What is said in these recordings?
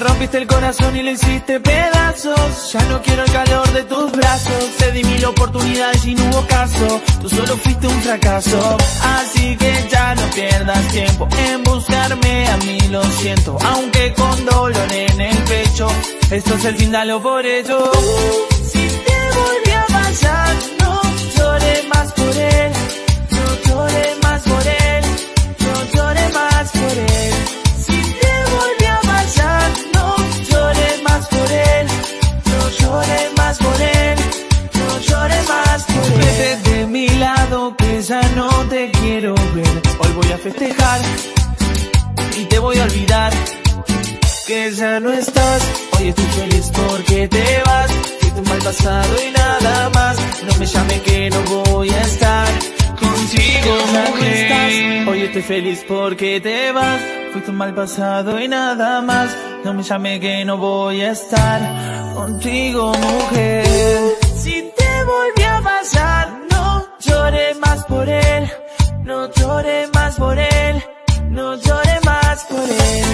rompiste el corazón y le hiciste pedazos. Ya no quiero el calor de tus brazos. Te di mil oportunidades y no hubo caso. Tú solo fuiste un fracaso. Así que ya no pierdas tiempo en buscarme. A mí lo siento, aunque con dolor en el pecho. Esto es el final o por ello. Hoy voy a festejar y te voy a olvidar que ya no estás. Hoy estoy feliz porque te vas. Fuiste un mal pasado y nada más. No me llame que no voy a estar contigo, no estás. Hoy estoy feliz porque te vas. Fuiste un mal pasado y nada más. No me llame que no voy a estar contigo, mujer. No llore más por él, no llore más por él.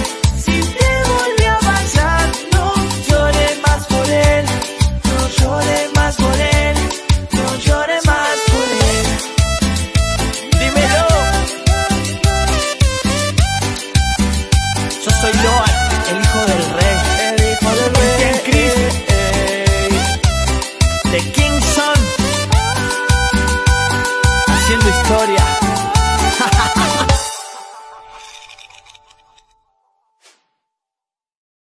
Si te volví a pasar, no llore más por él, no llore más por él, no llore más por él. Dímelo. Yo soy Loan, el hijo del rey. El hijo del rey. Chris. Eh, de Kingston. Haciendo historia.